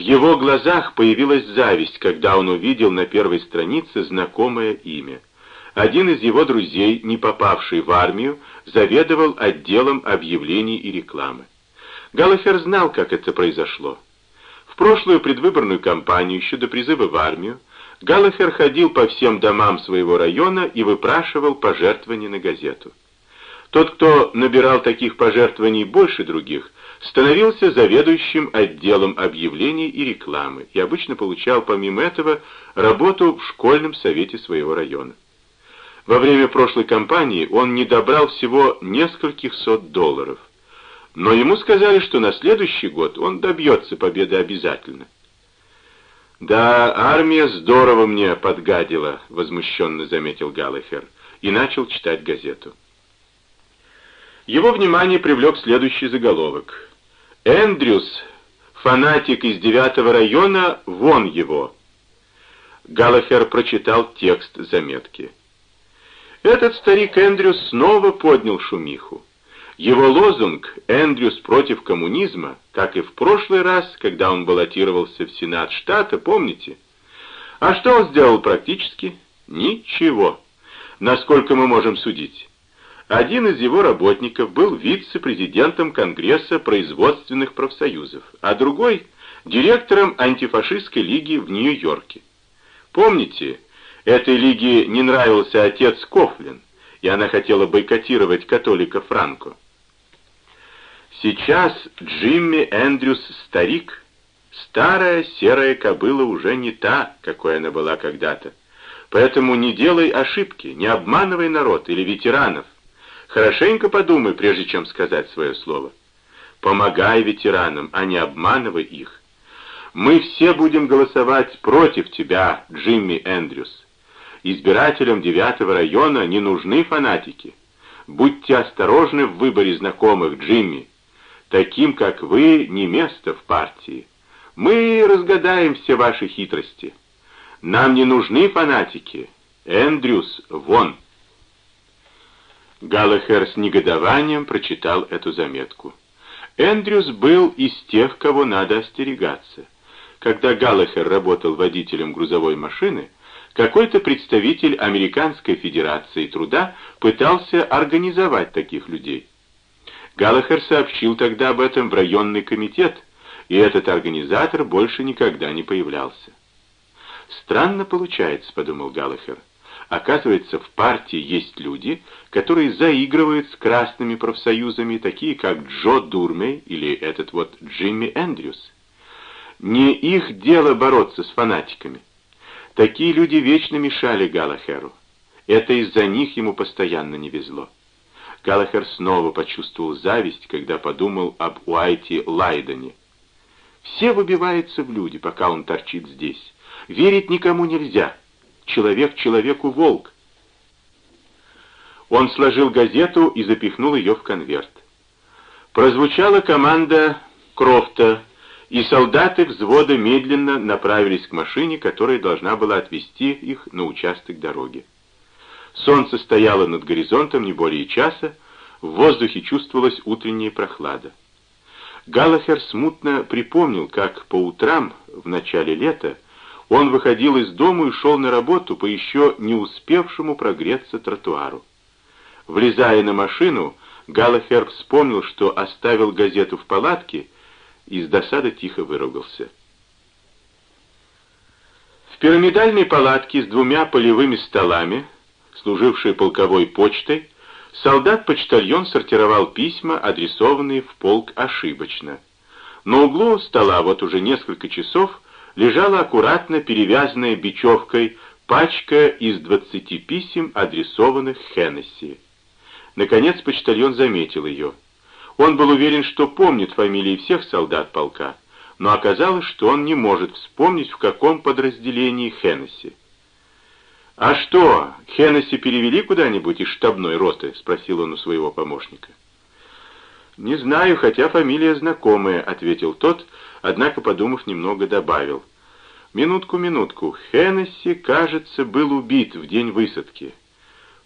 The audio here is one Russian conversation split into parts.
его глазах появилась зависть, когда он увидел на первой странице знакомое имя. Один из его друзей, не попавший в армию, заведовал отделом объявлений и рекламы. Галлахер знал, как это произошло. В прошлую предвыборную кампанию, еще до призыва в армию, Галлахер ходил по всем домам своего района и выпрашивал пожертвования на газету. Тот, кто набирал таких пожертвований больше других, становился заведующим отделом объявлений и рекламы и обычно получал помимо этого работу в школьном совете своего района. Во время прошлой кампании он не добрал всего нескольких сот долларов, но ему сказали, что на следующий год он добьется победы обязательно. «Да, армия здорово мне подгадила», — возмущенно заметил Галлахер, и начал читать газету. Его внимание привлек следующий заголовок. «Эндрюс, фанатик из девятого района, вон его!» Галлахер прочитал текст заметки. Этот старик Эндрюс снова поднял шумиху. Его лозунг «Эндрюс против коммунизма», как и в прошлый раз, когда он баллотировался в Сенат штата, помните? А что он сделал практически? Ничего. Насколько мы можем судить. Один из его работников был вице-президентом Конгресса производственных профсоюзов, а другой — директором антифашистской лиги в Нью-Йорке. Помните, Этой лиге не нравился отец Кофлин, и она хотела бойкотировать католика Франко. Сейчас Джимми Эндрюс старик. Старая серая кобыла уже не та, какой она была когда-то. Поэтому не делай ошибки, не обманывай народ или ветеранов. Хорошенько подумай, прежде чем сказать свое слово. Помогай ветеранам, а не обманывай их. Мы все будем голосовать против тебя, Джимми Эндрюс. Избирателям девятого района не нужны фанатики. Будьте осторожны в выборе знакомых, Джимми. Таким, как вы, не место в партии. Мы разгадаем все ваши хитрости. Нам не нужны фанатики. Эндрюс, вон!» Галлахер с негодованием прочитал эту заметку. Эндрюс был из тех, кого надо остерегаться. Когда Галлахер работал водителем грузовой машины, какой-то представитель Американской Федерации Труда пытался организовать таких людей. Галлахер сообщил тогда об этом в районный комитет, и этот организатор больше никогда не появлялся. «Странно получается», — подумал Галлахер. Оказывается, в партии есть люди, которые заигрывают с красными профсоюзами, такие как Джо Дурмей или этот вот Джимми Эндрюс. Не их дело бороться с фанатиками. Такие люди вечно мешали Галахеру. Это из-за них ему постоянно не везло. Галахер снова почувствовал зависть, когда подумал об Уайте Лайдене. Все выбиваются в люди, пока он торчит здесь. Верить никому нельзя. Человек человеку волк. Он сложил газету и запихнул ее в конверт. Прозвучала команда Крофта и солдаты взвода медленно направились к машине, которая должна была отвезти их на участок дороги. Солнце стояло над горизонтом не более часа, в воздухе чувствовалась утренняя прохлада. Галлахер смутно припомнил, как по утрам в начале лета он выходил из дома и шел на работу по еще не успевшему прогреться тротуару. Влезая на машину, Галлахер вспомнил, что оставил газету в палатке и с досады тихо выругался. В пирамидальной палатке с двумя полевыми столами, служившей полковой почтой, солдат-почтальон сортировал письма, адресованные в полк ошибочно. На углу стола вот уже несколько часов лежала аккуратно перевязанная бечевкой пачка из двадцати писем, адресованных Хеннесси. Наконец почтальон заметил ее. Он был уверен, что помнит фамилии всех солдат полка, но оказалось, что он не может вспомнить, в каком подразделении Хеннесси. «А что, Хеннесси перевели куда-нибудь из штабной роты?» — спросил он у своего помощника. «Не знаю, хотя фамилия знакомая», — ответил тот, однако, подумав немного, добавил. «Минутку, минутку. Хеннесси, кажется, был убит в день высадки».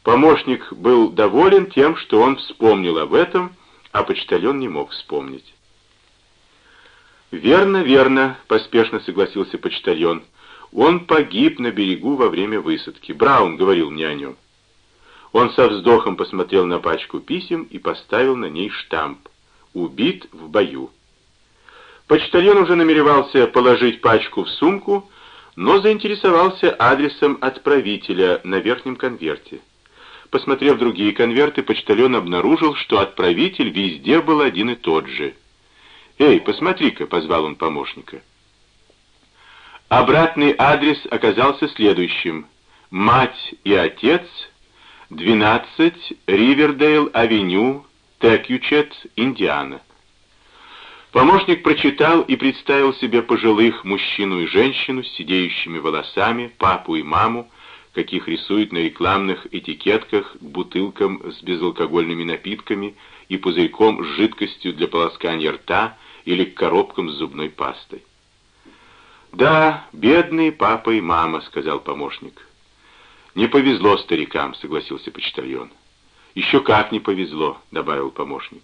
Помощник был доволен тем, что он вспомнил об этом, — а почтальон не мог вспомнить. «Верно, верно», — поспешно согласился почтальон. «Он погиб на берегу во время высадки. Браун говорил мне о нем». Он со вздохом посмотрел на пачку писем и поставил на ней штамп «Убит в бою». Почтальон уже намеревался положить пачку в сумку, но заинтересовался адресом отправителя на верхнем конверте. Посмотрев другие конверты, почтальон обнаружил, что отправитель везде был один и тот же. «Эй, посмотри-ка», — позвал он помощника. Обратный адрес оказался следующим. «Мать и отец», 12 Ривердейл-авеню, Текючет, Индиана. Помощник прочитал и представил себе пожилых мужчину и женщину с сидеющими волосами, папу и маму, каких рисуют на рекламных этикетках к бутылкам с безалкогольными напитками и пузырьком с жидкостью для полоскания рта или к коробкам с зубной пастой. «Да, бедные папа и мама», — сказал помощник. «Не повезло старикам», — согласился почтальон. «Еще как не повезло», — добавил помощник.